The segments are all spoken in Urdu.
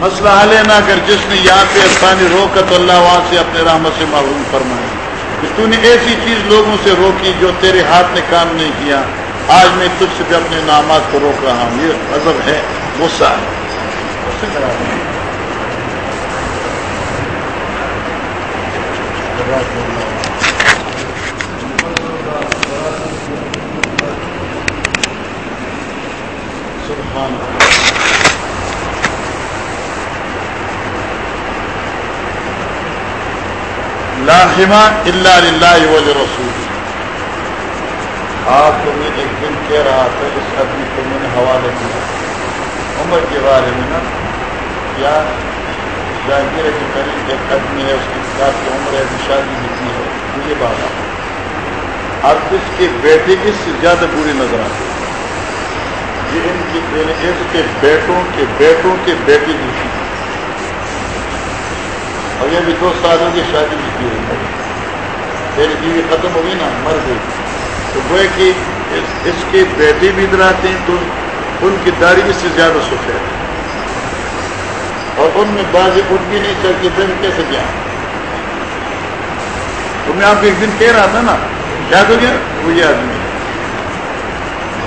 مسئلہ حل ہے نہ اگر جس نے یہاں پہ آسانی روکا تو اللہ وہاں سے اپنے رحمت سے معروم فرمائے۔ کہ تو نے ایسی چیز لوگوں سے روکی جو تیرے ہاتھ نے کام نہیں کیا۔ آج میں تجھ سے بھی اپنے نامات کو روک رہا ہوں۔ یہ عزب ہے، غصہ ہے۔ لاہما اللہ۔ لا حما اللہ للہ وج رسول آپ کو میں ایک دن کہہ رہا تھا، اس آدمی کو میں نے حوالے دیا۔ عمر کے بارے میں نا کیا جہانگیر کے قریب ایک آدمی ہے، اس کی ساتھ کی عمر ہے شادی لکھی ہے، مجھے بات اب اس کے بیٹے اس سے زیادہ بری نظر آتی ہے۔ یہ ان کی اس کے بیٹوں کے بیٹوں کے بیٹے لکھی اور یہ بھی دو سالوں کی شادی بھی کی ہوئی پھر بیوی ختم ہوگی نا، مر گئی۔ تو وہ کہ اس کے بیٹے بھی ادھر آتے ہیں، تو ان کی داڑھی اس سے زیادہ سفید اور ان میں بازی اٹھ بھی نہیں چلتی دن کیسے کیا تو میں آپ کو ایک دن کہہ رہا تھا نا، یاد ہو گیا؟ وہ یہ آدمی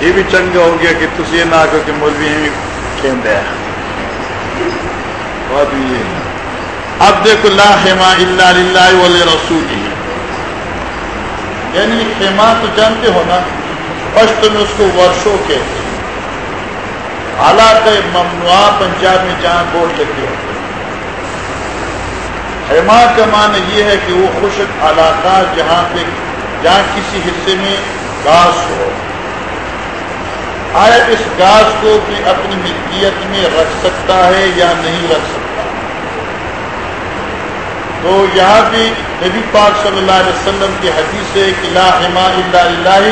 یہ بھی چنگا ہو گیا کہ تھی یہ نہ آ کر کے مولوی کھین دیا بات یہ ہے۔ اب دیکھو لا خیما اللہ اللہ ولی رسول یعنی خیمہ تو جانتے ہو نا فسٹ میں اس کو ورشوں کے حالات ممنوع پنجاب میں جہاں بورڈ لگے ہوتے خیمہ کا معنی یہ ہے کہ وہ خشک علاقہ جہاں پہ، جہاں کسی حصے میں گاس ہو۔ آئے اس گاس کو بھی اپنی ملکیت میں رکھ سکتا ہے یا نہیں رکھ سکتا؟ تو یہاں بھی نبی پاک صلی اللہ علیہ وسلم کی حدیث ہے کہ لا حما اللہ اللہ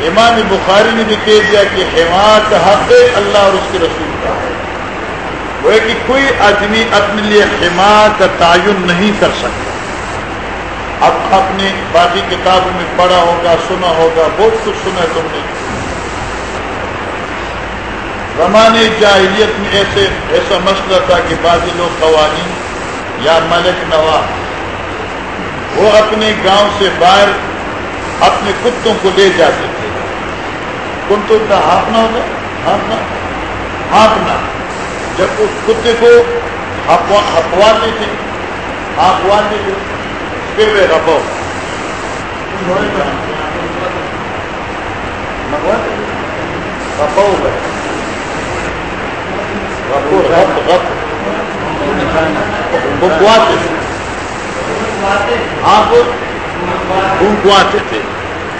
امام بخاری نے بھی کہہ دیا کہ حما حق اللہ اور اس کے رسول کا ہے۔ وہ ہے کہ کوئی آدمی اپنے لیے حما کا تعین نہیں کر سکتا۔ اب اپنے باقی کتابوں میں پڑھا ہوگا، سنا ہوگا، بہت کچھ سنا تم نے۔ زمانے جاہلیت میں ایسے، ایسا مسئلہ تھا کہ بعض لوگ قوانین یا ملک نواز وہ اپنے گاؤں سے باہر اپنے کتوں کو لے جاتے تھے۔ کتوں کا ہانپنا ہوگا ہانپنا؟ ہانپنا۔ جب اس کتے کو ہپواتے تھے، ہانپواتے تھے، پھر وہ ہپو ہپو گئے رپ رپ بھونکواتے تھے۔ آپ بھونکواتے تھے۔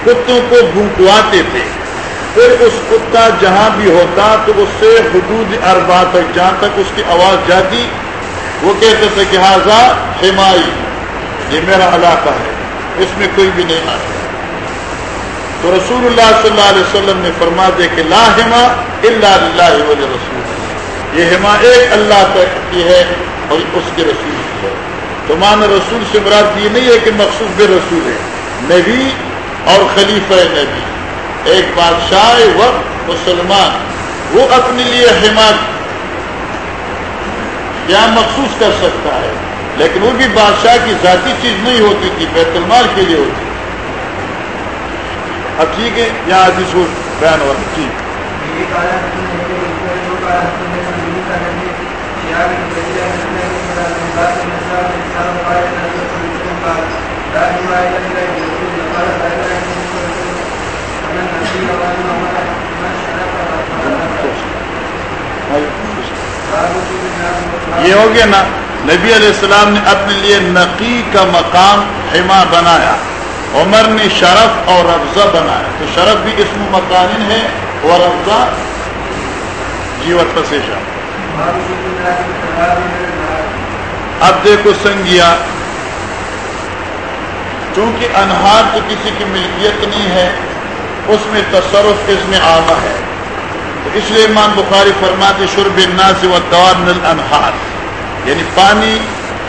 کتوں کو بھونکواتے تھے۔ پھر اس کتا جہاں بھی ہوتا تو اس سے حدود اربا تک، جہاں تک اس کی آواز جاتی، وہ کہتے تھے کہ ہاضا ہمائی یہ میرا علاقہ ہے۔ اس میں کوئی بھی نہیں آتا۔ تو رسول اللہ صلی اللہ علیہ وسلم نے فرما دے کہ لا ہما اللہ اللہ رسول یہ ہما ایک اللہ تک کی ہے۔ اور اس کے رسول کی تو مان رسول سے مراد یہ نہیں ہے کہ مخصوص بے رسول ہے۔ نبی اور خلیفہ نبی۔ ایک بادشاہ وقت مسلمان۔ وہ اپنے لیے حمایت کیا مخصوص کر سکتا ہے۔ لیکن وہ بھی بادشاہ کی ذاتی چیز نہیں ہوتی تھی، بیت المال کے لیے ہوتی اب ٹھیک ہے، یہاں جس کو بیان ہوا۔ جی۔ ٹھیک یہ ہو گیا نا، نبی علیہ السلام نے اپنے لیے نقی کا مقام حما بنایا۔ عمر نے شرف اور رفضہ بنایا۔ تو شرف بھی اسم مکان ہے اور رفضہ جیوت پسیشا اب دیکھو سنگیا، چونکہ انہار تو کسی کی ملکیت نہیں ہے، اس میں تصرف اس میں عامہ ہے۔ تو اس لیے امام بخاری فرماتے شرب الناس و دوار انہار یعنی پانی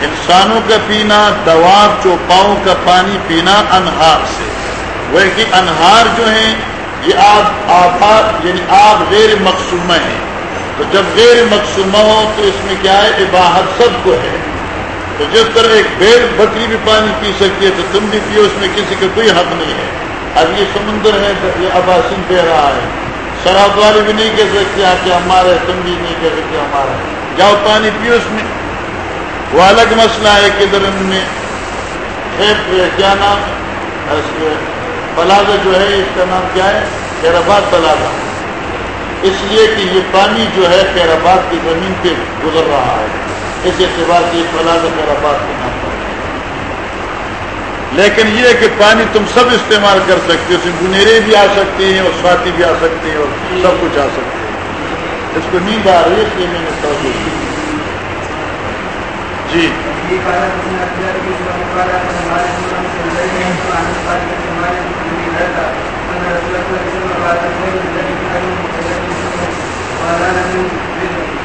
انسانوں کا پینا، دواب چوپاؤں کا پانی پینا انہار سے۔ وہ کہ انہار جو ہیں، یہ آب آباد یعنی آب غیر مقصومہ ہیں۔ تو جب غیر مقصومہ ہو، تو اس میں کیا ہے؟ عباہت سب کو ہے۔ تو جس طرح ایک بیڑ بکری بھی پانی پی سکتی ہے، تو تم بھی پیو، اس میں کسی کا کوئی حق نہیں ہے۔ اب یہ سمندر ہے، یہ اباسن دے رہا ہے۔ شراب والے بھی نہیں کہہ سکتے آپ کے ہمارا ہے تم بھی نہیں کہہ سکتے ہمارا ہے جاؤ پانی پیو اس میں۔ وہ الگ مسئلہ ہے کہ ان میں کیا نام؟ پلازا جو ہے، اس کا نام کیا ہے؟ خیرآباد پلازا۔ اس لیے کہ یہ پانی جو ہے، خیرآباد کی زمین پہ گزر رہا ہے۔ اس اعتبار سے پلازا خیرآباد کے نام پر۔ لیکن یہ کہ پانی تم سب استعمال کر سکتے ہو اس میں گنیرے بھی آ سکتے ہیں اور سواتی بھی آ سکتے ہیں اور سب کچھ آ سکتے ہیں۔ اس کو نیند آ رہی ہے، اس لیے میں نے جی۔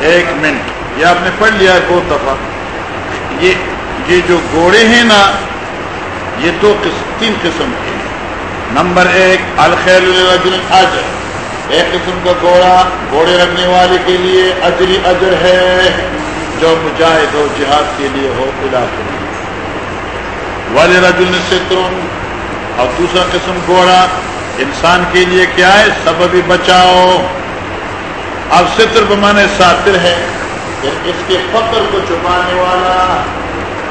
ایک منٹ۔ یہ آپ نے پڑھ لیا ہے بہت دفعہ۔ یہ یہ جو گھوڑے ہیں نا، یہ دو قسم تین قسم کے ہیں۔ نمبر ایک، الخیل اجر۔ ایک قسم کا گھوڑا، گھوڑے رکھنے والے کے لیے اجری اجر ہے۔ جو مجاہد ہو جہاد کے لیے ہو علاقے والے رجل سترون اور دوسرا قسم گھوڑا، انسان کے لیے کیا ہے؟ سبب بچاؤ۔ اب ستر بمانے ساتر ہے اس کے فخر کو چھپانے والا،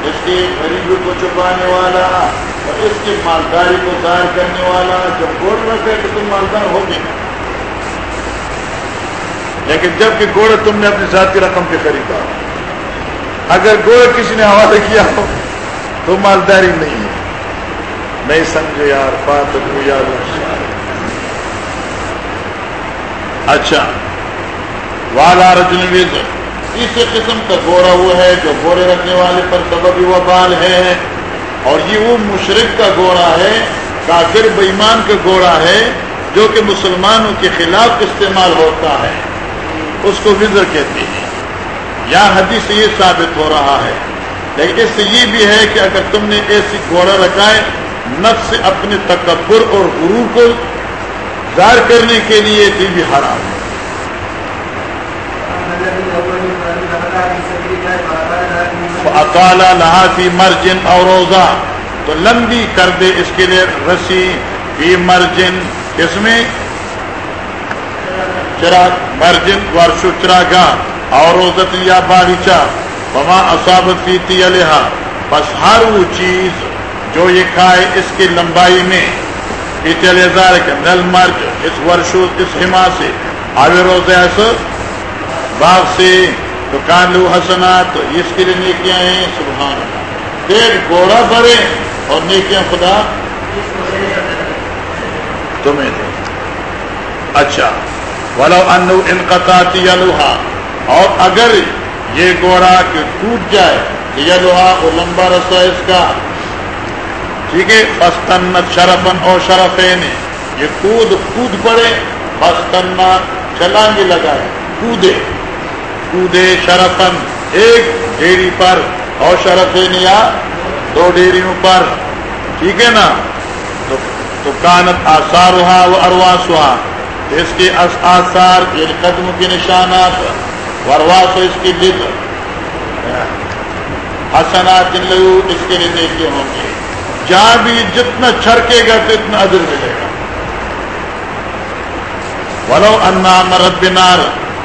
اس کے غریبوں کو چھپانے والا، اور اس کی مالداری کو ظاہر کرنے والا جب گوڑ رکھے تو تم مالدار ہو گے لیکن جبکہ گوڑ تم نے اپنی ذاتی رقم پہ خریدا اگر گوڑ کسی نے حوالے کیا ہو، تو مالداری نہیں ہے۔ نہیں سمجھے یار، بات یاد اچھا۔ والا رجنویز تیسرے قسم کا گوڑا وہ ہے جو گوڑے رکھنے والے پر سبب و بال ہے۔ اور یہ وہ مشرق کا گوڑا ہے، کافر بےمان کا گوڑا ہے، جو کہ مسلمانوں کے خلاف استعمال ہوتا ہے۔ اس کو وزر کہتے ہیں۔ یا حدیث سے یہ ثابت ہو رہا ہے۔ لیکن اس سے یہ بھی ہے کہ اگر تم نے ایسی گھوڑا رکھائے نفس اپنے تکبر اور غرور کو ظاہر کرنے کے لیے بھی حرام۔ ہے اکالا مرجن اور روزہ تو لمبی کر دے اس کے لیے رسی فی مرجن۔ اس میں چراغ، مرجن، ورشو چراغا اور روزت یا باغیچہ وما اصابت فی تیلہا، بس ہر وہ چیز جو یہ کھائے اس کی لمبائی میں۔ ہزار کے نل مرج، اس ورشو، اس ہما سے۔ آوے روزہ ایسا باغ سے تو کان لو حسنات تو اس کے لیے نیکیاں ہیں سبحان پیٹ گوڑا بھرے اور نیکیاں خدا۔ تمہیں دے۔ اچھا۔ ولو انو انقطاتی لوہا اور اگر یہ گوڑا کہ ٹوٹ جائے کہ یہ لوہا وہ لمبا رسا اس کا، ٹھیک ہے؟ بس بستن شرفن اور شرفین، یہ کود کود پڑے بس بستن چلانگی لگائے، کودے کودے شرفن، ایک ڈیری پر اور شرف یا دو ڈیریوں پر، ٹھیک ہے نا؟ تو کانت آسار ہوا وہ ارواس ہوا اس کے آثار یعنی قدم کے نشانات ورواس اس کی لد حسنات لو اس کے لیے دیکھے ہوں گے. جہاں بھی جتنا چھڑکے گا تو اتنا ادر ملے گا. ولو انا مرد بنار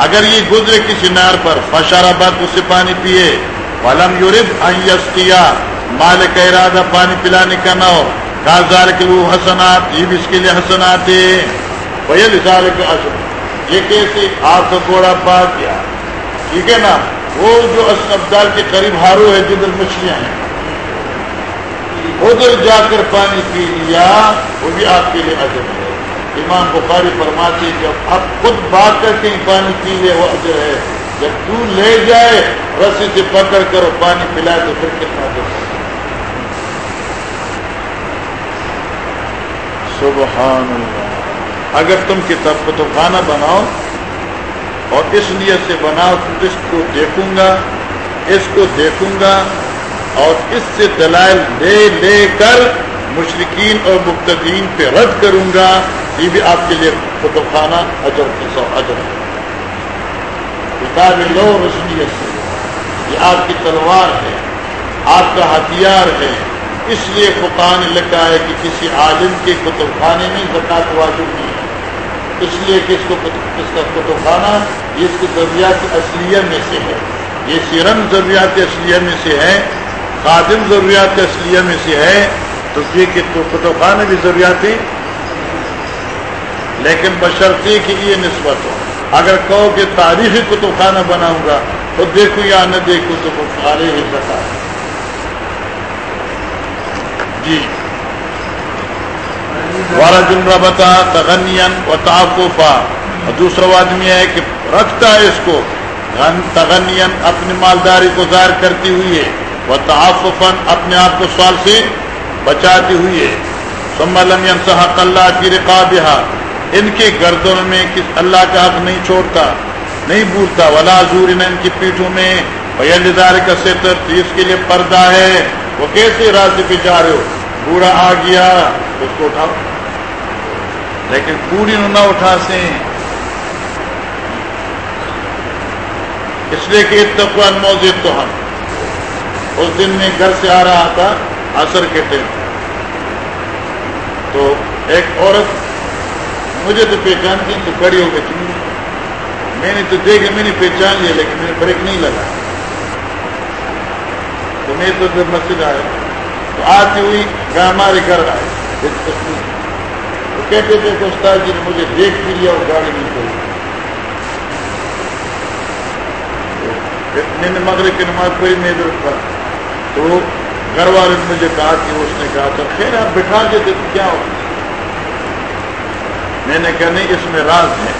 اگر یہ گزرے کسی نار پر، فشارہ بات اس سے پانی پیے. ولم یورب کیا مال کا ارادہ پانی پلانے کا نہ ہو. کازار کے وہ حسنات. یہ بھی اس کے لیے حسنات ہے یہ کیسے؟ آپ کا گوڑا پا گیا ٹھیک ہے نا وہ جو اسپتال کے قریب ہارو ہے، جدھر مچھلیاں ہیں۔ ادھر جا کر پانی پی لیا، وہ بھی آپ کے لیے عجب ہے۔ امام بخاری فرماتے جب اب خود بات کر کے پانی پی لے، وہ اجر ہے۔ جب تو لے جائے، رسی سے پکڑ کر پانی پلائے تو پھر کتنا دے سبحان اللہ۔ اگر تم کتاب کو تو کھانا بناؤ اور اس نیت سے بناؤ اس کو دیکھوں گا، اس کو دیکھوں گا اور اس سے دلائل لے لے کر مشرقین اور مبتدین پہ رد کروں گا۔ یہ بھی آپ کے لیے کتب خانہ اجر اجر کتاب لو رسمیت سے۔ یہ آپ کی تلوار ہے، آپ کا ہتھیار ہے۔ اس لیے فقان نے لکھا ہے کہ کسی عالم کے کتب خانے میں زکات واجب نہیں ہے۔ اس لیے کہ اس کو اس کا کتب خانہ اس کی ضروریات اصلیہ میں سے ہے۔ یہ سیرم ضروریات اصلیہ میں سے ہے، خادم ضروریات اصلیہ میں سے ہے۔ تو یہ کہ کتب خانہ بھی ضروریات لیکن بشرطی کی یہ نسبت ہو۔ اگر کہو کہ تاریخی کتب خانہ بناؤں گا، تو دیکھو یا نہ دیکھو تو سارے ہی بتا۔ جی۔ وارا جمرہ بتا تغنین و تعفا اور دوسرا آدمی ہے کہ رکھتا ہے اس کو تغنین اپنی مالداری کو ظاہر کرتی ہوئی ہے وہ تعفن اپنے آپ کو سوال سے بچاتی ہوئی ہے۔ سملم صحق اللہ کی رقاب ان کے گردوں میں کس اللہ کا حق نہیں چھوڑتا، نہیں بھولتا، ولا زور ان کی پیٹھوں میں۔ لزار کا ستر۔ اس کے لیے پردہ ہے۔ وہ کیسے راستے پہ جا رہے ہو؟ بوڑھا آ گیا۔ اس کو اٹھاؤ لیکن پوری نہ اٹھا سے۔ اس لیے کہ تقوان موزد تو ہم۔ اس دن میں گھر سے آ رہا تھا اثر کے ٹائم تو ایک عورت مجھے تو پہچانتی تو کڑی ہو گئی۔ میں نے تو دیکھ میں نے پہچان لیا، لیکن میرے بریک نہیں لگا۔ تو میں تو مسجد آیا۔ تو آتی ہوئی ہمارے گھر آئے تو کہتے تھے کہ استاد جی نے مجھے دیکھ بھی لیا اور گاڑی نہیں کری میں نے مغرب کی نماز پڑھی میں ادھر تو گھر والے نے مجھے کہا کہ اس نے کہا تھا خیر آپ بٹھا دیتے تو کیا ہو میں نے کہا نہیں، اس میں راز ہے۔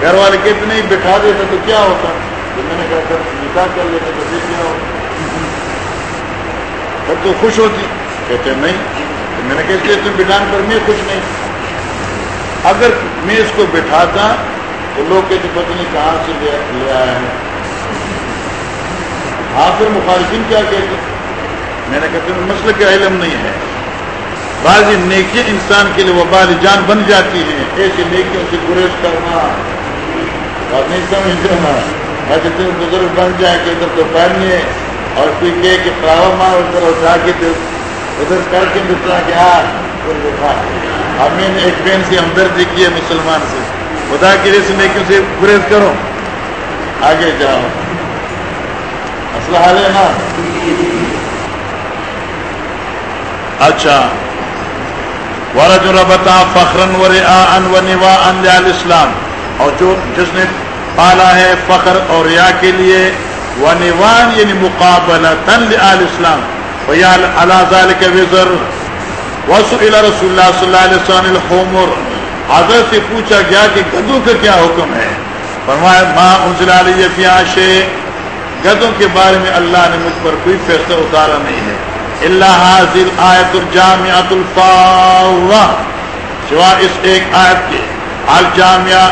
گھر والے کہتے نہیں، بٹھا دیتے تو کیا ہوتا؟ تو میں نے کہا کر نکاح کر لیتے تو پھر کیا ہوتا؟ تب تو خوش ہوتی۔ کہتے ہیں، نہیں، تو میں نے کہتے تم بٹھان پر، میں خوش نہیں۔ اگر میں اس کو بٹھاتا تو لوگ کہتے پتہ نہیں کہاں سے لے آیا ہے۔ ہاں پھر مخالفین کیا کہتے میں نے کہتے مسئلہ کا علم نہیں ہے۔ بعض نیکیاں انسان کے لیے وبال جان بن جاتی ہیں۔ ایسی نیکیوں سے گریز کرنا۔ اور نہیں سمجھتے نا۔ بزرگ بن جائیں کہ ادھر تو پہنیے۔ اور کوئی کہ کہ ادھر اٹھا کے ادھر کر کے دوسرا کہ ہاں اب نے ایک بہن سے ہمدردی کی ہے مسلمان سے۔ خدا کے لیے سے کیوں سے گریز کرو۔ آگے جاؤ۔ مسئلہ حال ہے نا؟ اچھا۔ ورج البتا فخرن ور ان و نوا ان اسلام اور جو جس نے پالا ہے فخر اور ریا کے لیے وہ نوان یعنی مقابلہ تن عال اسلام اللہ کے وزر. وسیلہ رسول اللہ صلی اللہ علیہ وسلم الحمر. حضرت سے پوچھا گیا کہ گدوں کا کیا حکم ہے؟ فرمایا ماں انزل علیہ فی عاشے گدوں کے بارے میں اللہ نے مجھ پر کوئی فیصلہ اتارا نہیں ہے. اللہ حاضر آیت الجامعۃ الفاوہ سوا اس ایک آیت کے، الجامعہ،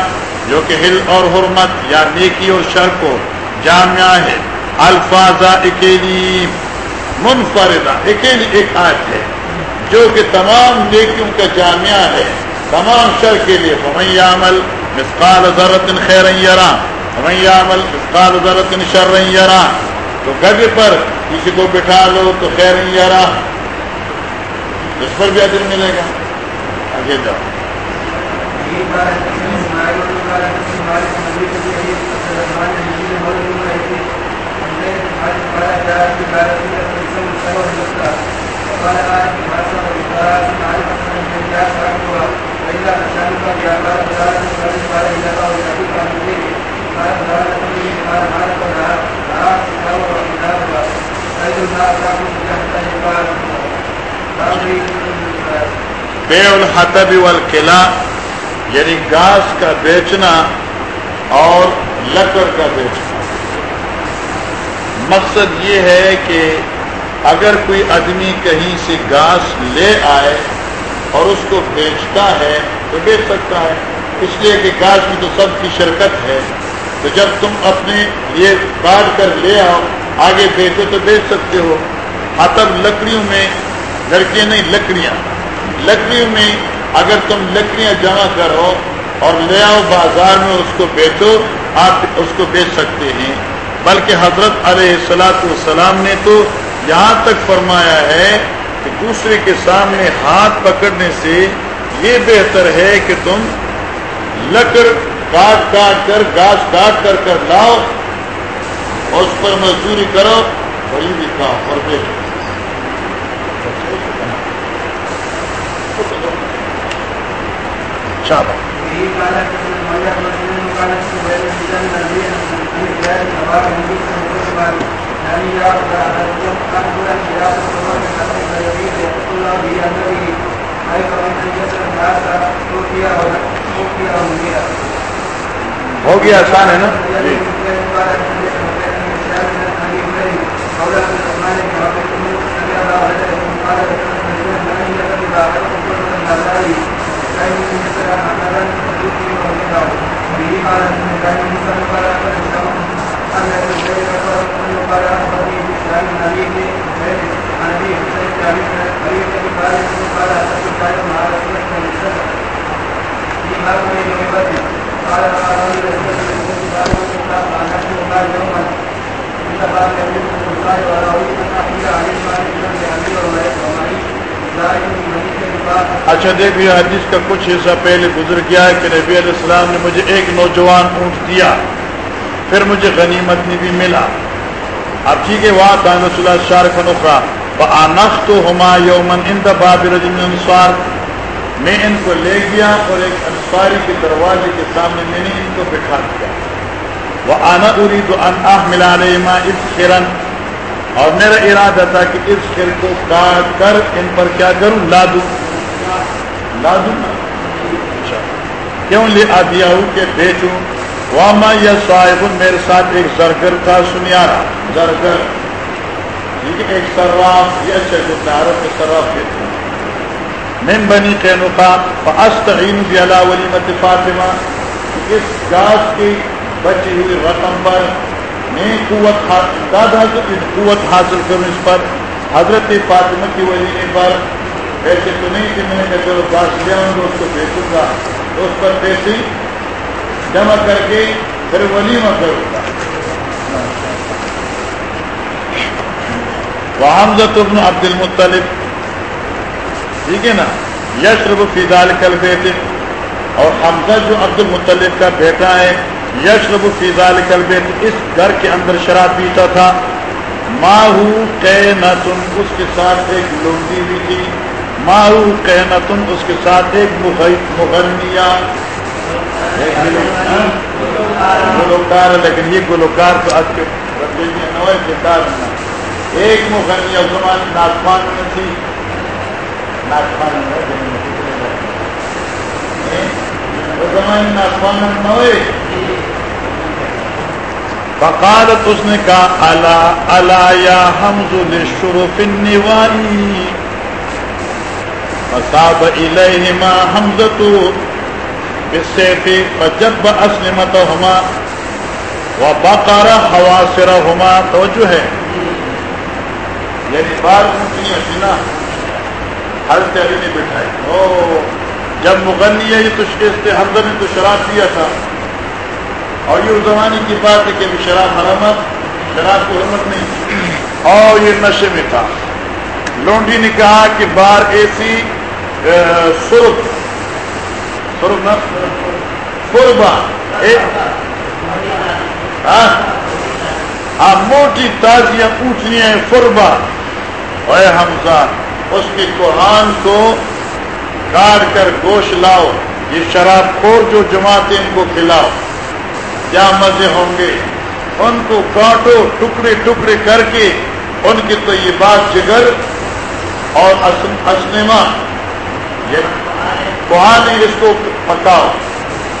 جو کہ ہل اور حرمت یا نیکی اور شر کو جامعہ ہے۔ الفاظ اکیلی منفردہ، اکیلی ایک آیت ہے۔ جو کہ تمام نیکیوں کا جامعہ ہے۔ تمام شر کے لیے ہمیں عمل مسقال ضرورت خیر یرا ہمیں عمل مسقال ضرورت شر یرا تو گد پر کسی کو بٹھا لو تو خیر یرا اس پر بھی عدل ملے گا۔ آگے جاؤ۔ بے الحتب والقلع یعنی گاس کا بیچنا اور لکڑ کا بیچنا۔ مقصد یہ ہے کہ اگر کوئی آدمی کہیں سے گاس لے آئے اور اس کو بیچتا ہے تو بیچ سکتا ہے۔ اس لیے کہ گاس میں تو سب کی شرکت ہے۔ تو جب تم اپنے یہ کاٹ کر لے آؤ، آگے بیچو تو بیچ سکتے ہو۔ حتب لکڑیوں میں، لڑکیاں نہیں، لکڑیاں۔ لکڑیوں میں اگر تم لکڑیاں جمع کرو اور لے آؤ بازار میں، اس کو بیچو، آپ اس کو بیچ سکتے ہیں۔ بلکہ حضرت علیہ السلاۃ والسلام نے تو یہاں تک فرمایا ہے کہ دوسرے کے سامنے ہاتھ پکڑنے سے یہ بہتر ہے کہ تم لکڑ کاٹ کاٹ کر گاس کاٹ کر کر لاؤ اور اس پر مزدوری کرو وہی بھی کام اور بیٹھو ہو گیا آسان ہے نا؟ جی۔ جی اچھا دیکھیے حدیث کا کچھ حصہ پہلے گزر گیا ہے کہ نبی علیہ السلام نے مجھے ایک نوجوان اونٹ دیا۔ پھر مجھے غنیمت میں بھی ملا۔ اب ٹھیک ہے وہاں کان رسول اللہ شار خنوخا نخ تو ہما یومن ان باب رجم انصار میں ان کو لے گیا اور ایک انصاری کے دروازے کے سامنے میں نے ان کو بٹھا دیا۔ وہ آنا اری تو ان ملا رہے ماں اس خیرن اور میرا ارادہ تھا کہ اس خیر کو کاٹ کر ان پر کیا کروں؟ لا دوں لا دوں اچھا۔ کیوں لے آ دیا ہوں کہ بیچوں واما یا صاحب میرے ساتھ ایک زرگر تھا سنیارا زرگر۔ ٹھیک ایک سراف یہ اچھا جو عرب میں سراف کہتے ہیں من بنی قینقا، فاستعین بی علی ولیمت فاطمہ۔ اس گاس کی بچی ہوئی رقم پر میں قوت حاصل قوت حاصل کروں اس پر۔ حضرت فاطمہ کی ولیمے پر۔ ایسے تو نہیں کہ میں نے چلو گاس لے آؤں گا اس کو بیچوں گا۔ اس پر پیسے جمع کر کے پھر ولیمہ کروں گا ابن عبد المطلب۔ ٹھیک ہے نا؟ یشرب فیضال کل بیٹے اور حمزہ جو عبد المطلب کا بیٹا ہے، یشرب فیضال کل بیٹ اس گھر کے اندر شراب پیتا تھا۔ ماہو قینتن، اس کے ساتھ ایک لونڈی بھی تھی۔ ماہو قینتن، اس کے ساتھ ایک مغنیا گلوکار لیکن یہ گلوکار تو آج کے بدلے میں نو کردار ایک مغنیا زمان ناطمان میں تھی۔ فقالت اس نے کہا، الا الا یا حمز للشرف النوائی فصاب الیہما حمزت بالسیف فجب اسلمتهما وبقر حواسرهما توجہ ہے۔ یعنی بات اونچی ہے حضرت علی نے بٹھائی۔ او، جب مغنی ہے، یہ تو حمزہ نے تو شراب پیا تھا۔ اور یہ اس زمانے کی بات ہے کہ شراب حرمت شراب کی حرمت نہیں۔ اور یہ نشے میں تھا۔ لونڈی نے کہا کہ بار ایسی سرخ سرخ نا قربا موٹی تازیاں اونٹنی ہیں فربا اے حمزہ، اس کی کوہان کو کاٹ کر گوشت لاؤ، یہ شراب خور جو جماعتیں ان کو کھلاؤ۔ کیا مزے ہوں گے؟ ان کو کاٹو، ٹکڑے ٹکڑے کر کے ان کی تو یہ بات جگر اور اسنما یہ کوہان اس کو پکاؤ۔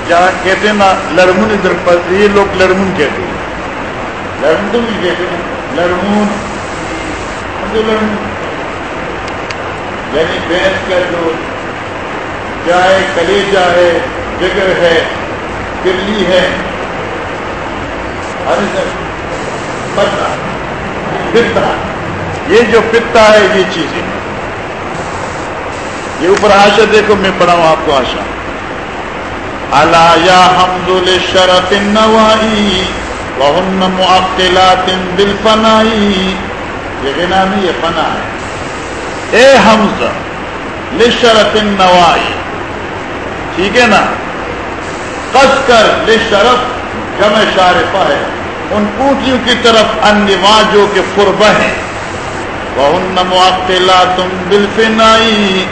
جہاں کہتے ہیں نا لڑمن ادھر پر، یہ لوگ لڑمن کہتے ہیں۔ لڑمن بھی کہتے ہیں۔ لڑمون لڑمون یعنی بھینس کا جو چائے کلیجا ہے جگر ہے کرلی ہے۔ پتا پتا یہ جو پتا ہے، یہ چیزیں یہ اوپر آشا دیکھو، میں پڑھا ہوں آپ کو آشا الا یا حمد للشرف النوائی وهن معقلات بالفنائی۔ یہ غنا نہیں، یہ فنا ہے۔ اے حمزہ لشرف النوائی، ٹھیک ہے نا؟ کس کر لشرف جمع شارفہ ہے۔ ان اونٹیوں کی طرف ان جو کے قربہ ہیں۔ وہ ان معقلات بالفنائی۔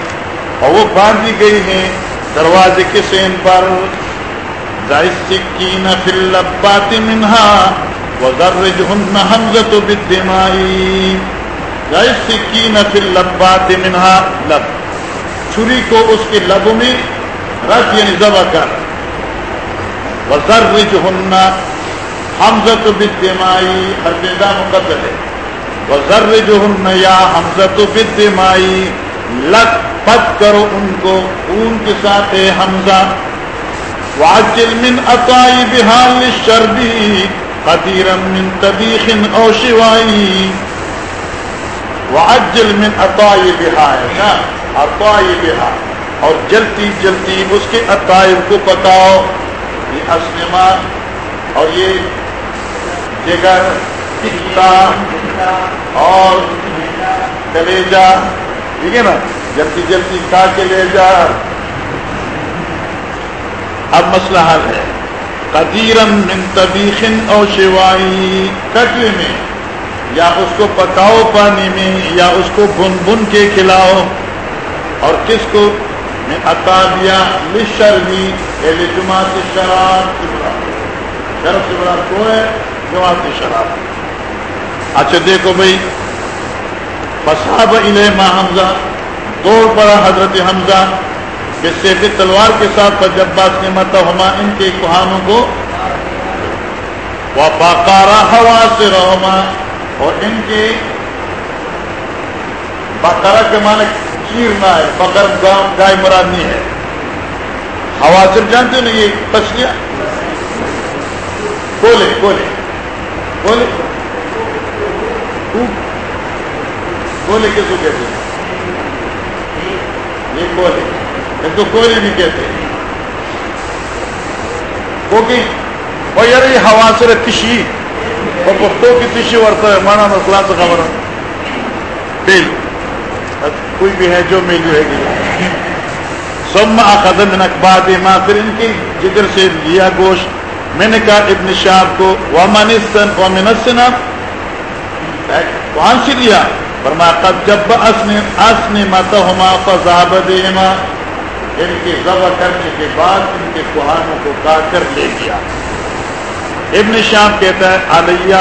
اور وہ باندھی گئی ہیں دروازے کے سین پر۔ منہا وزرجہن حمزت بالدمائی۔ سکین فی اللبات منہا لب۔ چھری کو اس کے لب میں رکھ یعنی ذبح کر۔ وزرجہن حمزت بالدمائی ہر پیدا مقدر ہے۔ وزرجہن یا حمزت بالدمائی لگ پت کرو ان کو ان کے ساتھ حمزہ۔ واجل من عطائی بحال شربی قدیرا من طبیخ او شوائی۔ وعجل من عطائی بحال عطائی بحال اور جلتی جلتی اس کے عطائب کو پکاؤ یہ اسنما اور یہ جگر اور کلیجا ٹھیک ہے نا؟ جلدی جلدی کھا کے لے جا۔ اب مسئلہ حل ہے۔ قدیرم من طبیخن او شوائی کٹوے میں۔ یا اس کو پکاؤ پانی میں، یا اس کو بن بن کے کھلاؤ۔ اور کس کو؟ میں عطا دیا لشرمی لشربی جماعت شراب شرف سے بڑا کو ہے، جماعت شراب۔ اچھا دیکھو بھائی، فصاب علیہ ما حمزہ۔ دوڑ پڑا حضرت حمزہ سیف تلوار کے ساتھ جب بات نے مت ہما ان کے کوہانوں کو باقارا ہوا سے رہما اور ان کے باقارا کے معنی چیرنا ہے بکر گاؤں گائے مرادنی ہے۔ ہوا صرف جانتے ہو نا یہ پچھلیا کولے کولے کولے کولے کس کو کہتے ہیں؟ یہ کولے اس کو کوئلے بھی کہتے۔ ہیں کیونکہ وہ یار یہ ہوا سے تشی۔ اور پختوں کی تشی ورتا ہے، مانا مسئلہ سے خبر بیل۔ کوئی بھی ہے جو میل رہے گی۔ سم اخذ من اکباد ما پھر ان کی جگر سے لیا گوشت۔ میں نے کہا، ابن شاہ کو، ومن السن ومن السن؟ کون سی لیا۔ فرما، قد جب اسن اسن متہما فذهب ان کے ذبح کرنے کے بعد ان کے کوہانوں کو کاٹ کر لے گیا۔ ابن شام کہتا ہے، علیہ،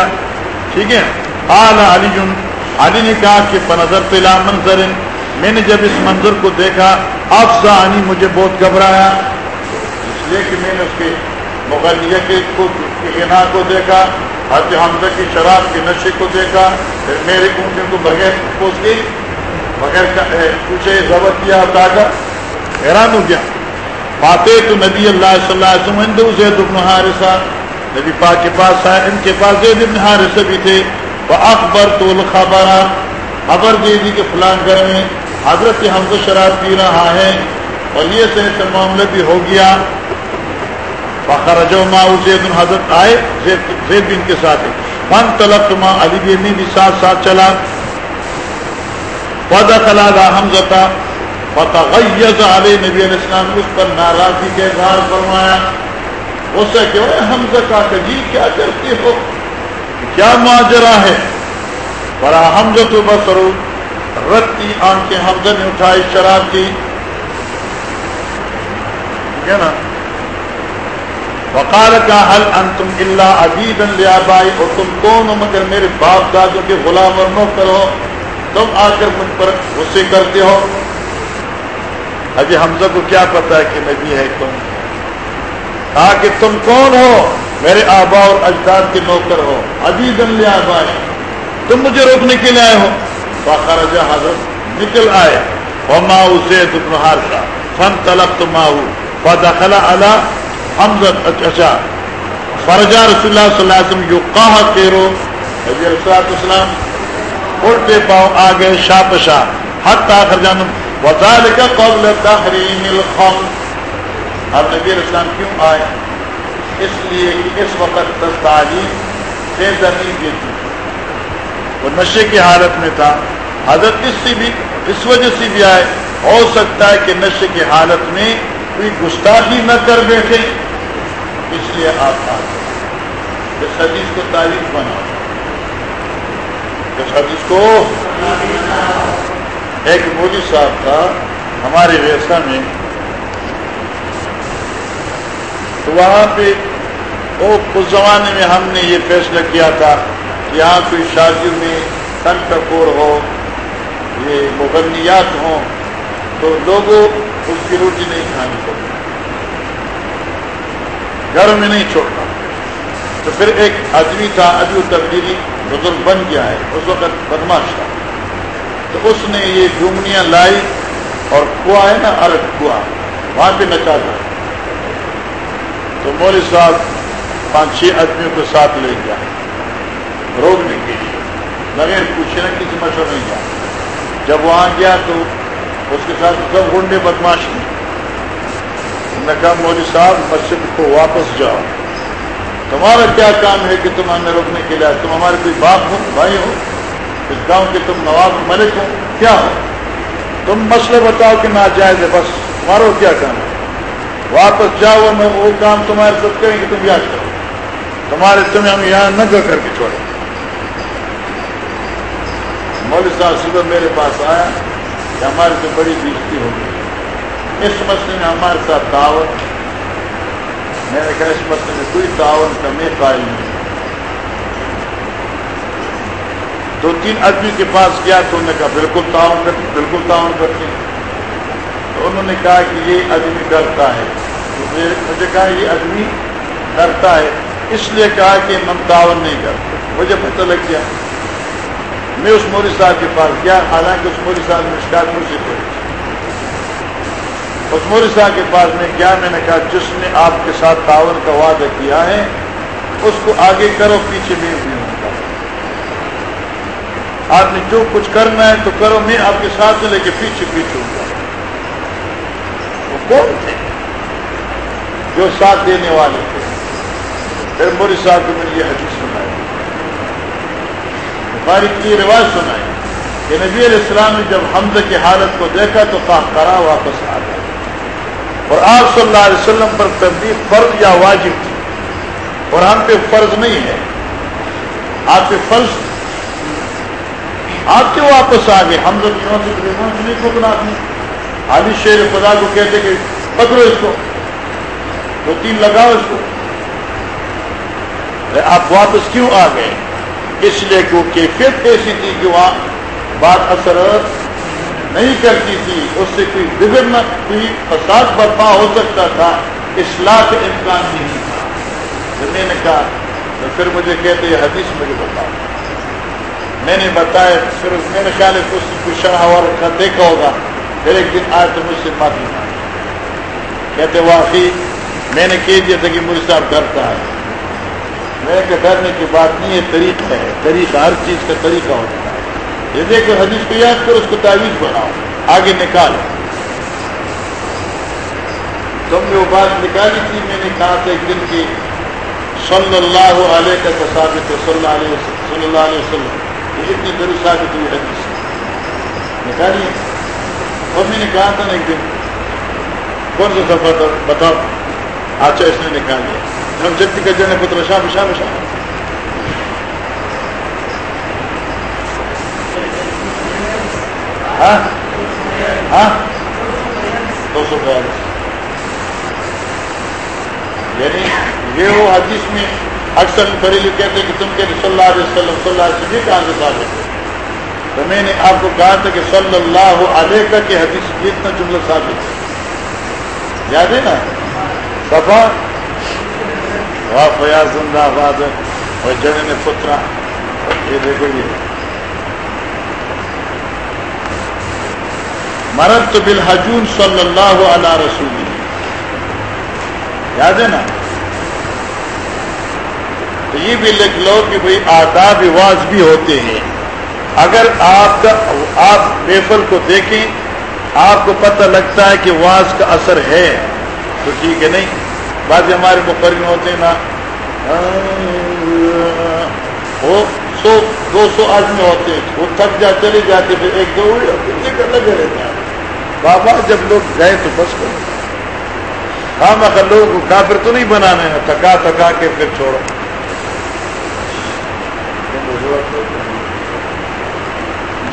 ٹھیک ہے آل علی علی نے کہا کہ بنظر تلا منظر، میں نے جب اس منظر کو دیکھا، افزا عنی مجھے بہت گھبرایا۔ اس لیے کہ میں نے اس کے مغلیہ کے کو غنا کو دیکھا، حضرت حمزہ کی شراب کے نشے کو دیکھا، پھر میرے اونٹے کو بغیر پوچھ کے، بغیر پوچھے ضبط کیا ہٹا کر حیران ہو گیا۔ پاتے تو نبی اللہ صلی اللہ علیہ وسلم ہندو زید ابن حارثہ۔ نبی پاک کے پاس آئے، ان کے پاس زید ابن حارثہ بھی تھے۔ وہ اکبر تو الخبر، خبر دے دی کہ فلان گھر میں حضرت حمزہ شراب پی رہا ہے۔ اور یہ سے معاملہ بھی ہو گیا۔ جو ماں زید حضرت آئے زید بن کے ساتھ فن طلب تو ماں علی بن بھی ساتھ ساتھ چلا۔ پدا خلا حمزہ فتح علیہ نبی علیہ السلام، اس پر ناراضی کے اظہار فرمایا۔ اس سے کہ حمزہ کا جی کیا کرتے ہو؟ کیا ماجرا ہے؟ بڑا حمزہ تو بسرو رتی آنکھیں حمزہ نے اٹھائی، شراب کی۔ ٹھیک ہے نا؟ وقال کا حل انتم اللہ عبید لیا اور تم کون ہو مگر میرے باپ دادوں کے غلام اور نوکر ہو؟ تم آ کر مجھ پر غصے کرتے ہو۔ ابھی حمزہ کو کیا پتا ہے کہ نبی ہے تم کہا کہ تم کون ہو؟ میرے آبا اور اجداد کے نوکر ہو۔ عبید لیا بائی تم مجھے روکنے کے لیے آئے ہو۔ باخراجہ حضرت، نکل آئے۔ اور ماؤ زید ابن حارثہ۔ فن طلب تو ماؤ فدخل حمزہ اچھا فرجا رسول اللہ صلی اللہ علیہ وسلم یو کہا کیرو نبی علیہ السلام الٹے پاؤ آگے شاہ پشاہ حتی آخر جانم وذالک قبل تحریم الخم اب نبی اسلام کیوں آئے؟ اس لیے کہ اس وقت تعلیم سے زمین دیتی وہ نشے کی حالت میں تھا۔ حضرت اس سے بھی، اس وجہ سے بھی آئے۔ ہو سکتا ہے کہ نشے کی حالت میں کوئی گستاخی نہ کر بیٹھے۔ اس لیے آپ آ اس حدیث کو تعریف بنا۔ اس حدیث کو ایک مودی صاحب تھا ہمارے ویسا میں، تو وہاں پہ وہ اس زمانے میں ہم نے یہ فیصلہ کیا تھا کہ یہاں کوئی شادی میں تن ٹکور ہو، یہ مغنیات ہوں، تو لوگوں اس کی روٹی نہیں کھانی پڑتی۔ گھر میں نہیں چھوڑنا تو پھر ایک آدمی تھا ابھی تبدیلی بزرگ بن گیا ہے، اس وقت بدماش تھا۔ تو اس نے یہ ڈومنیاں لائی اور کنواں ہے نا ارد کنواں وہاں پہ نچا تھا تو مولوی صاحب پانچ چھ آدمیوں کو ساتھ لے گیا۔ روکنے کے لیے بغیر پوچھے نا، کسی مشورہ نہیں گیا۔ جب وہاں گیا تو اس کے ساتھ سب گنڈے بدماش تھے۔ نے کہا مودی صاحب، مسجد کو واپس جاؤ۔ تمہارا کیا کام ہے کہ تم ہمیں روکنے کے لیے تم ہمارے کوئی باپ ہو، بھائی ہو؟ اس گاؤں کے تم نواب ملک ہو؟ کیا ہو؟ تم مسئلے بتاؤ کہ ناجائز ہے، بس تمہارا کیا کام ہے؟ واپس جاؤ میں وہ کام تمہارے ساتھ کریں گے، تم یاد کرو۔ تمہارے تمہیں ہم یہاں نہ کر کے چھوڑیں۔ مولوی صاحب صبح میرے پاس آیا کہ ہمارے سے بڑی بےزتی ہو گئی۔ اس مسئلے میں ہمارے ساتھ تعاون میں نے کہا اس مسئلے میں کوئی تعاون کا میں قائل نہیں دو تین آدمی کے پاس گیا تو انہوں نے کہا بالکل تعاون کرتے بالکل تعاون کرتے تو انہوں نے کہا کہ یہ آدمی ڈرتا ہے۔ مجھے کہا یہ آدمی ڈرتا ہے۔ اس لیے کہا کہ ہم تعاون نہیں کرتے۔ مجھے پتہ لگ گیا۔ میں اس موری صاحب کے پاس گیا، حالانکہ اس موری صاحب نے شکایت مجھ سے اس موری صاحب کے پاس میں گیا، میں نے کہا، جس نے آپ کے ساتھ تعاون کا وعدہ کیا ہے، اس کو آگے کرو، پیچھے بھی ہوں گا آپ نے جو کچھ کرنا ہے تو کرو، میں آپ کے ساتھ لے کے پیچھے پیچھے ہوں۔ گا وہ کون تھے؟ جو ساتھ دینے والے تھے۔ پھر موری صاحب کو میں نے یہ حدیث سنایا بارک کی رواج سنائی کہ نبی علیہ السلام نے جب حمزہ کی حالت کو دیکھا تو کرا واپس آ گیا۔ اور آپ صلی اللہ علیہ وسلم پر تبدیل فرض یا واجب تھی؟ اور ہم پہ فرض نہیں ہے۔ آپ پہ فرض آپ کے واپس آ گئے؟ حمزہ نہیں ٹھوکنا آپ عالی شیر خدا کو کہتے کہ پکڑو اس کو۔ دو تین لگاؤ اس کو۔ آپ واپس کیوں آ گئے؟ اس لیے کہ وہ کیفیت ایسی تھی کہ وہاں بات اثر نہیں کرتی تھی، اس سے کوئی بگڑ نہ کوئی فساد برپا ہو سکتا تھا، اصلاح کا امکان نہیں تھا۔ جب میں نے کہا، تو پھر مجھے کہتے، یہ حدیث مجھے بتاؤ۔ میں نے بتایا، پھر میں نے خیال ہے اس نے کوئی شرح کا دیکھا ہوگا۔ پھر ایک دن آئے تو مجھ سے معافی مانگی کہتے، واقعی میں نے کہہ دیا تھا کہ مجھ صاحب ڈرتا ہے۔ میں کہ ڈرنے کی بات نہیں ہے، طریقہ ہے۔ طریقہ، ہر چیز کا طریقہ ہوتا ہے۔ یہ دیکھو حدیث کو یاد کرو، اس کو تعویذ بناؤ، آگے نکالو۔ تم نے وہ بات نکالی تھی، میں نے کہا تھا ایک دن کی صلی اللہ علیہ کا ثابت ہے، صلی اللہ علیہ صلی اللہ علیہ وسلم، یہ اتنی بڑی ثابت ہوئی حدیث۔ نکالیے اور میں نے کہا تھا نا ایک دن، کون سا سفر تھا؟ بتاؤ۔ اچھا اس نے نکال لیا ہم شکتی کا جن پتر شام شام شام ہاں ہاں ہاں؟ ہاں؟ دو سو بیالیس۔ یعنی یہ وہ حدیث میں اکثر بریلی کہتے ہیں کہ تم کہتے صلی اللہ علیہ وسلم، صلی اللہ علیہ وسلم یہ کہاں سے ثابت ہے؟ تو میں نے آپ کو کہا تھا کہ صلی اللہ علیہ کا کہ حدیث یہ اتنا جملہ ثابت ہے۔ یاد ہے نا؟ صفا؟ واہ فیاض زندہ آباد ہے، اور جن نے پترا یہ دیکھو یہ۔ مرد تو بالحجون صلی اللہ علیہ رسول یاد ہے نا تو یہ بھی لکھ لو کہ بھائی آداب واز بھی ہوتے ہیں اگر آپ کا آپ بیفل کو دیکھیں آپ کو پتہ لگتا ہے کہ واز کا اثر ہے تو ٹھیک ہے نہیں بعض ہمارے مقرر ہوتے ہیں نا وہ سو دو سو آدمی ہوتے ہیں وہ تھک جا چلے جاتے پھر ایک دو لگے رہتا ہے بابا جب لوگ گئے تو بس کرو۔ ہاں مگر لوگوں کو کافر تو نہیں بنانے ہیں تھکا تھکا کے پھر چھوڑو۔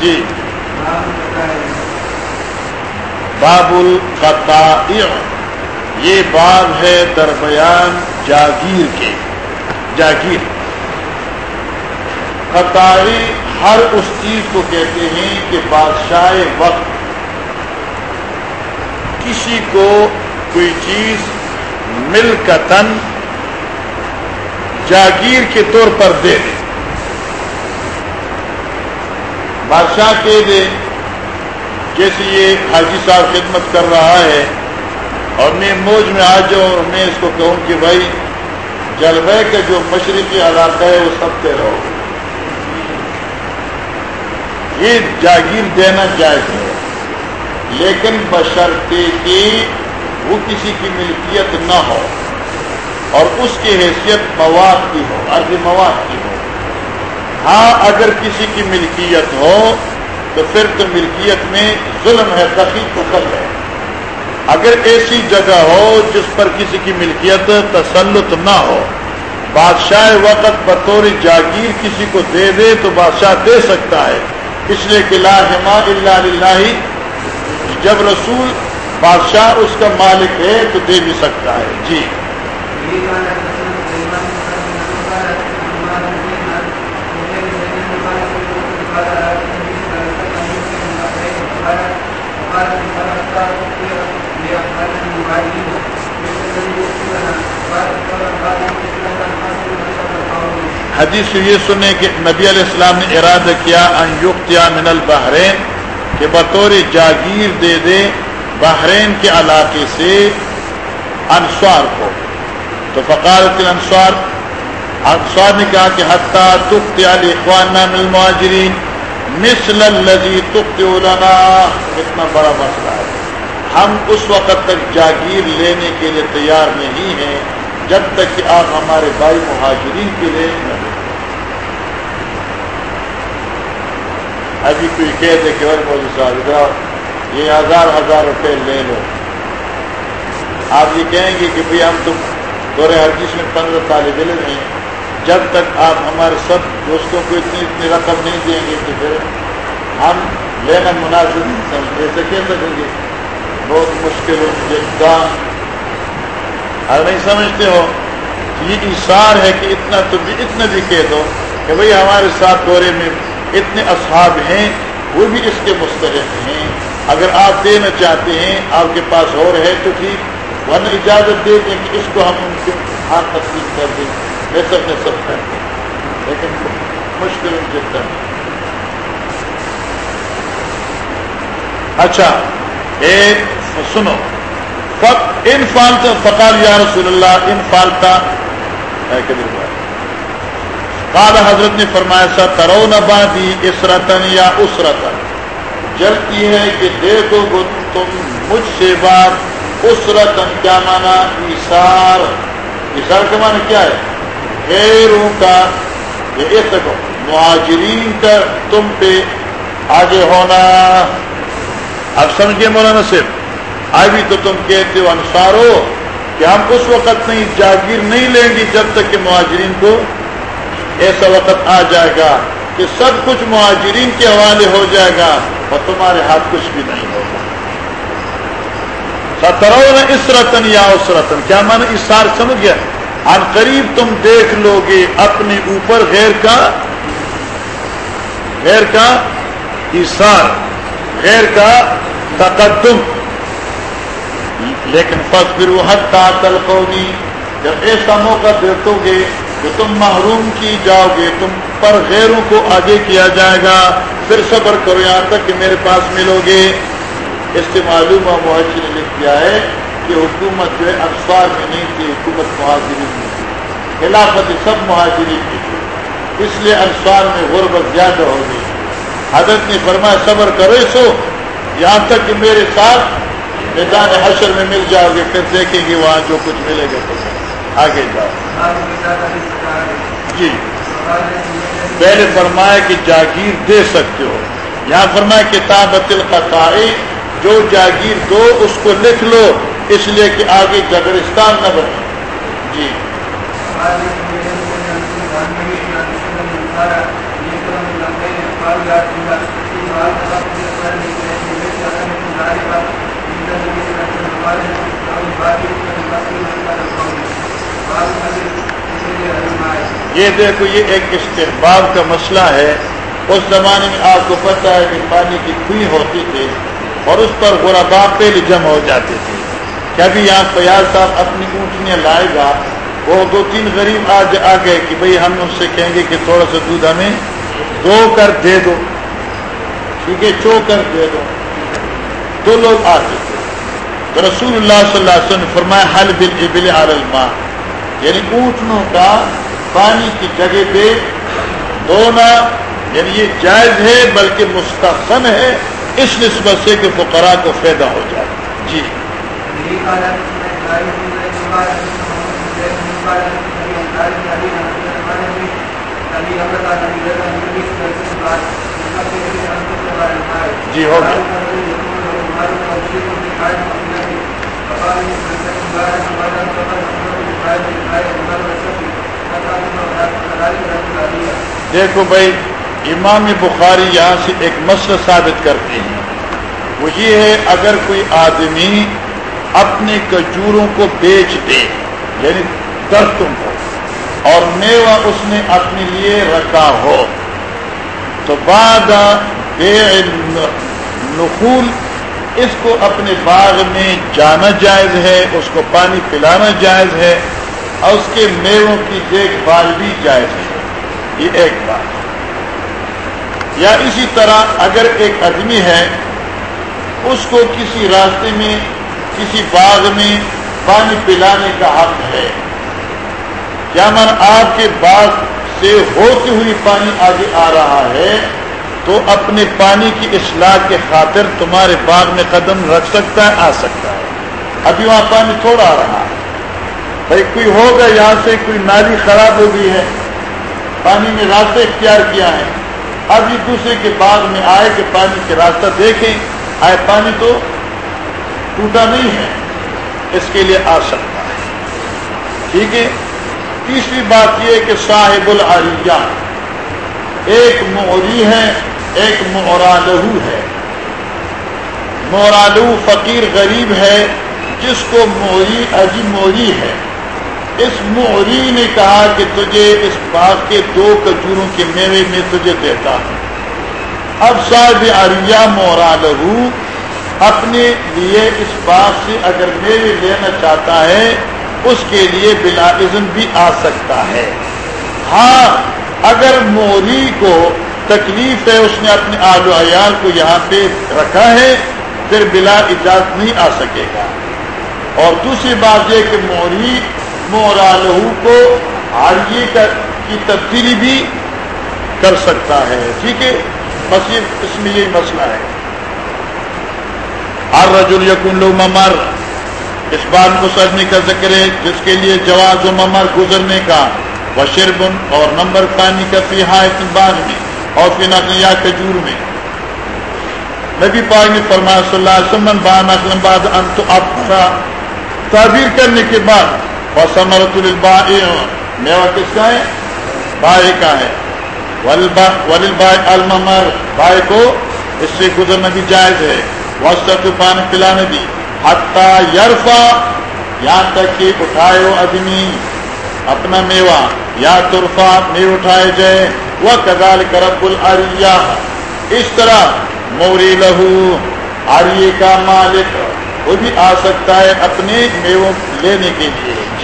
جی۔ باب القطائع۔ یہ باب ہے درمیان جاگیر کے۔ جاگیر۔ قطعی ہر اس چیز کو کہتے ہیں کہ بادشاہ وقت کسی کو کوئی چیز مل تن جاگیر کے طور پر دے دے۔ بادشاہ کہہ دے، جیسے یہ حاجی صاحب خدمت کر رہا ہے، اور میں موج میں آ جاؤں اور میں اس کو کہوں کہ بھائی، جلوے کا جو مشرقی علاقہ ہے، وہ سب تیرا ہو یہ جاگیر دینا جائز ہے۔ لیکن بشرطے کی وہ کسی کی ملکیت نہ ہو اور اس کی حیثیت مواد کی ہو ارض مواد کی ہو۔ ہاں اگر کسی کی ملکیت ہو تو پھر تو ملکیت میں ظلم ہے تقیق قتل ہے۔ اگر ایسی جگہ ہو جس پر کسی کی ملکیت تسلط نہ ہو، بادشاہ وقت بطور جاگیر کسی کو دے دے تو بادشاہ دے سکتا ہے۔ اس لیے کہ لا اللہ جب رسول بادشاہ اس کا مالک ہے تو دے بھی سکتا ہے۔ جی۔ حدیث یہ سنے کہ نبی علیہ السلام نے ارادہ کیا ان من البحرین۔ کہ بطور جاگیر دے دے بحرین کے علاقے سے انسوار کو۔ تو فقالت الانسوار انسوار نے کہا کہ حتیٰ تخت علی اخواننا من المہاجرین، مثل الذي تخت لنا۔ اتنا بڑا مسئلہ ہے۔ ہم اس وقت تک جاگیر لینے کے لیے تیار نہیں ہیں، جب تک کہ آپ ہمارے بھائی مہاجرین کے لیے ابھی کوئی کہہ دے کہ اور مودی صاحب یہ ہزار ہزار روپے لے لو۔ آپ یہ کہیں گے کہ بھئی ہم تم دورے حدیث میں پندرہ طالب علم ہیں۔ جب تک آپ ہمارے سب دوستوں کو اتنی اتنی رقم نہیں دیں گے تو پھر ہم لینا مناسب ایسے کہہ سکیں گے؟ بہت مشکل ہو اگر نہیں سمجھتے ہو؟ یہ اشار ہے کہ اتنا تو بھی، اتنا بھی کہہ دو کہ بھئی ہمارے ساتھ دورے میں اتنے اصحاب ہیں، وہ بھی اس کے مسترد ہیں۔ اگر آپ دینا چاہتے ہیں، آپ کے پاس اور ہے تو ٹھیک۔ ورنہ اجازت دے دیں کہ اس کو ہم ان کے ہاتھ تقسیم کر دیں۔ میں سب میں سب کر دیں۔ لیکن مشکل جتنا۔ اچھا ایک سنو۔ ان فالتا فقال یا رسول اللہ، ان فالتا قال حضرت نے فرمایا سا ترو نبادی اسرتن یا اسرتن جلتی ہے کہ دیکھو گو تم مجھ سے بات اسرتن کیا مانا؟ ایسار ایسار کا مانا کیا ہے؟ غیروں کا۔ یہ مہاجرین کا تم پہ آگے ہونا۔ اب سمجھے مولانا صرف ابھی تو تم کہتے ہو انسارو کہ ہم اس وقت نہیں، جاگیر نہیں لیں گے جب تک کہ مہاجرین کو ایسا وقت آ جائے گا کہ سب کچھ مہاجرین کے حوالے ہو جائے گا اور تمہارے ہاتھ کچھ بھی نہیں ہوگا۔ سترون اس رتن یا اس رتن کیا مانا اشار سمجھ گیا؟ ان قریب تم دیکھ لو گے اپنے اوپر غیر کا غیر کا اشار غیر کا تقدم۔ لیکن فص پھر وہ حد تل جب ایسا موقع دیکھو گے کہ تم محروم کی جاؤ گے، تم پر غیروں کو آگے کیا جائے گا۔ پھر صبر کرو یہاں تک کہ میرے پاس ملو گے۔ اس سے معلوم معاشر نے لکھ دیا ہے کہ حکومت جو ہے انسوار میں نہیں تھی، حکومت مہاجرین میں تھی۔ خلافت سب مہاجرین کی تھی۔ اس لیے انسوار میں غربت زیادہ ہو گئی۔ حضرت نے فرمایا، صبر کرو سو یہاں تک کہ میرے ساتھ میدان حشر میں مل جاؤ گے۔ پھر دیکھیں گے وہاں جو کچھ ملے گا۔ تو آگے جاؤ۔ جی۔ پہلے فرمایا کہ جاگیر دے سکتے ہو۔ یہاں فرمایا کتاب القطائی، جو جاگیر دو، اس کو لکھ لو، اس لیے کہ آگے جگرستان نہ بنے۔ جی۔ یہ دیکھو، یہ ایک استحباب کا مسئلہ ہے۔ اس زمانے میں آپ کو پتہ ہے کہ پانی کی کھوئی ہوتی تھی اور اس پر غربا پہلے جمع ہو جاتے تھے۔ کبھی یہاں فیاض صاحب اپنی اونٹیاں لائے گا، وہ دو تین غریب آج آ گئے کہ بھئی ہم ان سے کہیں گے کہ تھوڑا سا دودھ ہمیں دو کر دے دو۔ ٹھیک ہے، چو کر دے دو۔ دو لوگ آتے تھے۔ تو رسول اللہ صلی اللہ علیہ وسلم نے فرمایا، حل بل ابل الماء۔ یعنی اونٹنوں کا پانی کی جگہ پہ دونا یعنی یہ جائز ہے بلکہ مستحسن ہے، اس نسبت سے کہ فقراء کو فائدہ ہو جائے۔ جی۔ جی ہو گیا۔ دیکھو بھائی، امام بخاری یہاں سے ایک مسئلہ ثابت کرتے ہیں۔ وہ یہ ہے، اگر کوئی آدمی اپنے کجوروں کو بیچ دے یعنی درختوں کو اور میوہ اس نے اپنے لیے رکھا ہو، تو بعد بے نخول اس کو اپنے باغ میں جانا جائز ہے، اس کو پانی پلانا جائز ہے، اور اس کے میووں کی دیکھ بھال بھی جائز ہے۔ یہ ایک بات۔ یا اسی طرح اگر ایک آدمی ہے، اس کو کسی راستے میں، کسی باغ میں پانی پلانے کا حق ہے۔ کیا من آپ کے باغ سے ہوتی ہوئی پانی آگے آ رہا ہے، تو اپنے پانی کی اصلاح کے خاطر تمہارے باغ میں قدم رکھ سکتا ہے، آ سکتا ہے۔ ابھی وہاں پانی تھوڑا آ رہا ہے۔ بھائی، کوئی ہوگا یہاں سے؟ کوئی نالی خراب ہو گئی ہے۔ پانی نے راستے اختیار کیا ہے۔ اب یہ دوسرے کے باغ میں آئے کہ پانی کے راستہ دیکھیں۔ آئے پانی تو ٹوٹا نہیں ہے۔ اس کے لیے آ سکتا ہے۔ ٹھیک ہے۔ تیسری بات یہ کہ صاحب العریہ ایک موری ہے، ایک مورالہو ہے۔ مورالہو فقیر غریب ہے، جس کو موری اجی موری ہے۔ اس موری نے کہا کہ تجھے اس باغ کے دو کجوروں کے میوے میں تجھے دیتا ہوں۔ اب صاحب عریہ مورالہو اپنے لیے اس بات سے اگر میوے لینا چاہتا ہے، اس کے لیے بلا اذن بھی آ سکتا ہے۔ ہاں اگر موری کو تکلیف ہے، اس نے اپنے آل و عیال کو یہاں پہ رکھا ہے، پھر بلا اجازت نہیں آ سکے گا۔ اور دوسری بات یہ کہ موری مورا لہو کو آریے کی تبدیلی بھی کر سکتا ہے۔ ٹھیک ہے؟ بس یہ اس میں یہی مسئلہ ہے۔ ہر رجل یقن لو ممر۔ اس بات کو کا ذکر ہے، جس کے لیے جواز و ممر گزرنے کا وشربن اور نمبر پانی کا پیہا باغ میں اور پھر نقل یا کجور میں۔ نبی پاک نے فرمایا صلی اللہ علیہ وسلم با نقل بعد ان تو اپنا تعبیر کرنے کے بعد وسمرت البائع میوہ کس کا ہے؟ بائع کا ہے. وللبائع الممر. بائع کو اس سے گزرنا بھی جائز ہے. وسط پانی پلانے بھی. حتیٰ یرفا یہاں تک کہ اٹھائے ہو آدمی اپنا میوہ. یا ترفا میں اٹھائے جائے. وہ کدال کرب العریہ اس طرح موری لہو، آریے کا مالک، وہ بھی آ سکتا ہے اپنے میووں لینے کے لیے.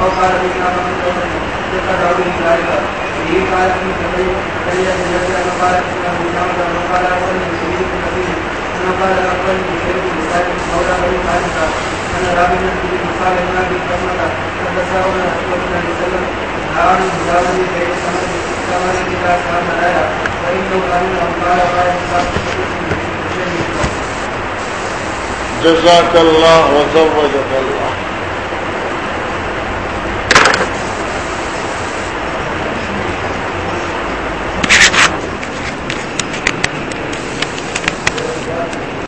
اور قال ابن عمر بن عمر کہ قد اعوذ من ذلك یہ قال ابن عمر قال یا ابن عمر قال قال ابن عمر قال قال ابن عمر قال قال ابن عمر قال قال ابن عمر قال قال ابن عمر قال قال ابن عمر قال قال ابن عمر قال قال ابن عمر قال قال ابن عمر قال قال ابن عمر قال قال ابن عمر قال قال ابن عمر قال قال ابن عمر قال قال ابن عمر قال قال ابن عمر قال قال ابن عمر قال قال ابن عمر قال قال ابن عمر قال قال ابن جزاك الله وزوجك الله